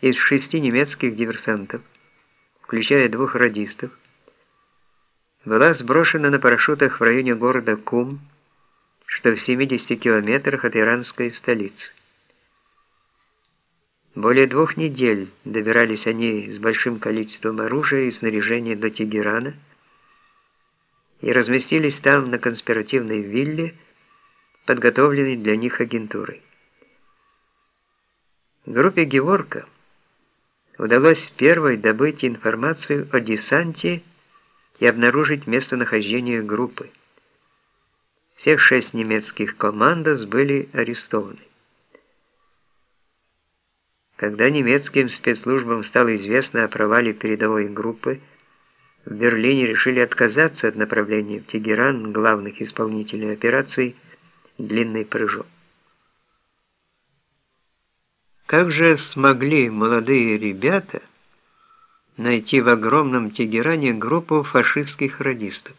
из шести немецких диверсантов, включая двух радистов, была сброшена на парашютах в районе города Кум, что в 70 километрах от иранской столицы. Более двух недель добирались они с большим количеством оружия и снаряжения до Тегерана и разместились там на конспиративной вилле, подготовленной для них агентурой. Группе Геворка удалось первой добыть информацию о десанте и обнаружить местонахождение группы. Всех шесть немецких командос были арестованы. Когда немецким спецслужбам стало известно о провале передовой группы, в Берлине решили отказаться от направления в Тегеран главных исполнителей операции «Длинный прыжок». Как же смогли молодые ребята найти в огромном Тегеране группу фашистских радистов?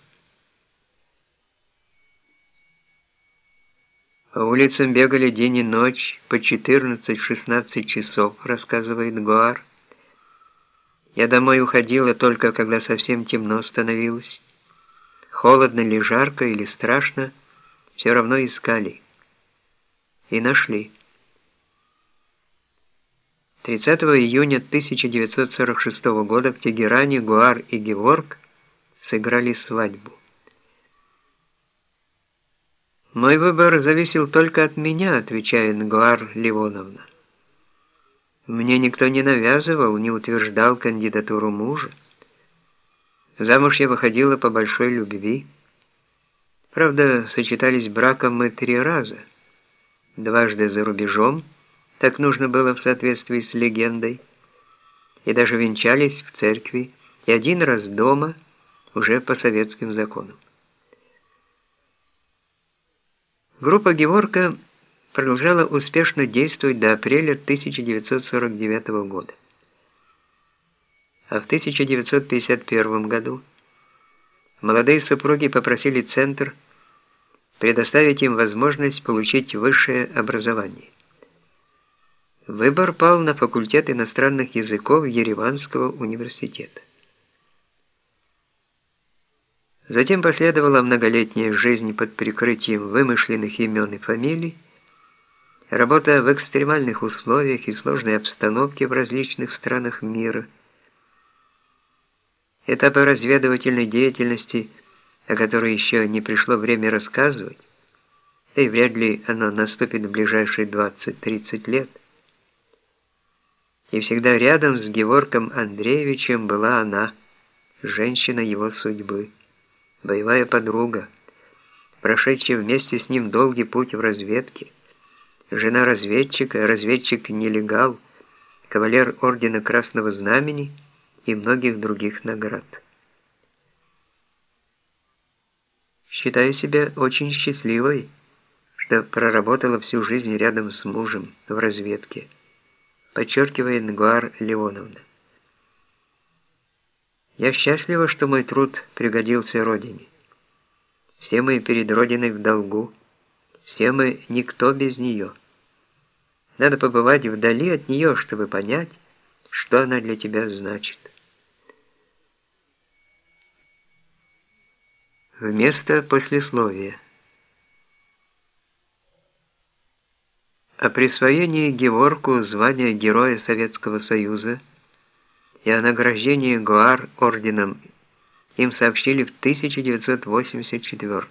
По улицам бегали день и ночь по 14-16 часов, рассказывает Гуар. Я домой уходила только когда совсем темно становилось. Холодно ли, жарко или страшно, все равно искали. И нашли. 30 июня 1946 года в Тегеране Гуар и Геворг сыграли свадьбу. «Мой выбор зависел только от меня», отвечает Гуар Ливоновна. «Мне никто не навязывал, не утверждал кандидатуру мужа. Замуж я выходила по большой любви. Правда, сочетались браком мы три раза. Дважды за рубежом – так нужно было в соответствии с легендой, и даже венчались в церкви, и один раз дома, уже по советским законам. Группа Геворка продолжала успешно действовать до апреля 1949 года. А в 1951 году молодые супруги попросили Центр предоставить им возможность получить высшее образование. Выбор пал на факультет иностранных языков Ереванского университета. Затем последовала многолетняя жизнь под прикрытием вымышленных имен и фамилий, работа в экстремальных условиях и сложной обстановке в различных странах мира, этапы разведывательной деятельности, о которой еще не пришло время рассказывать, и вряд ли оно наступит в ближайшие 20-30 лет, и всегда рядом с Геворком Андреевичем была она, женщина его судьбы, боевая подруга, прошедшая вместе с ним долгий путь в разведке, жена разведчика, разведчик-нелегал, кавалер Ордена Красного Знамени и многих других наград. Считаю себя очень счастливой, что проработала всю жизнь рядом с мужем в разведке подчеркивает Нгуар Леоновна. Я счастлива, что мой труд пригодился Родине. Все мы перед Родиной в долгу, все мы никто без нее. Надо побывать вдали от нее, чтобы понять, что она для тебя значит. Вместо послесловия. О присвоении Геворку звания Героя Советского Союза и о награждении ГУАР орденом им сообщили в 1984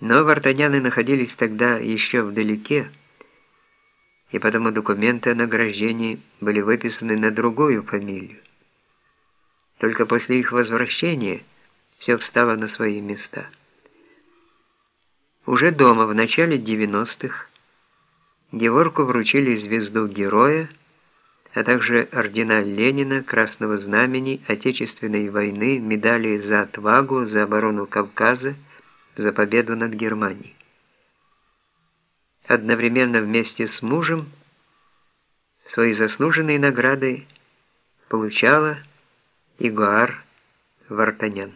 Но вартаняны находились тогда еще вдалеке, и потому документы о награждении были выписаны на другую фамилию. Только после их возвращения все встало на свои места. Уже дома, в начале 90-х, Геворку вручили звезду Героя, а также ордена Ленина, Красного Знамени, Отечественной войны, медали за отвагу, за оборону Кавказа, за победу над Германией. Одновременно вместе с мужем свои заслуженные награды получала Игуар Вартанян.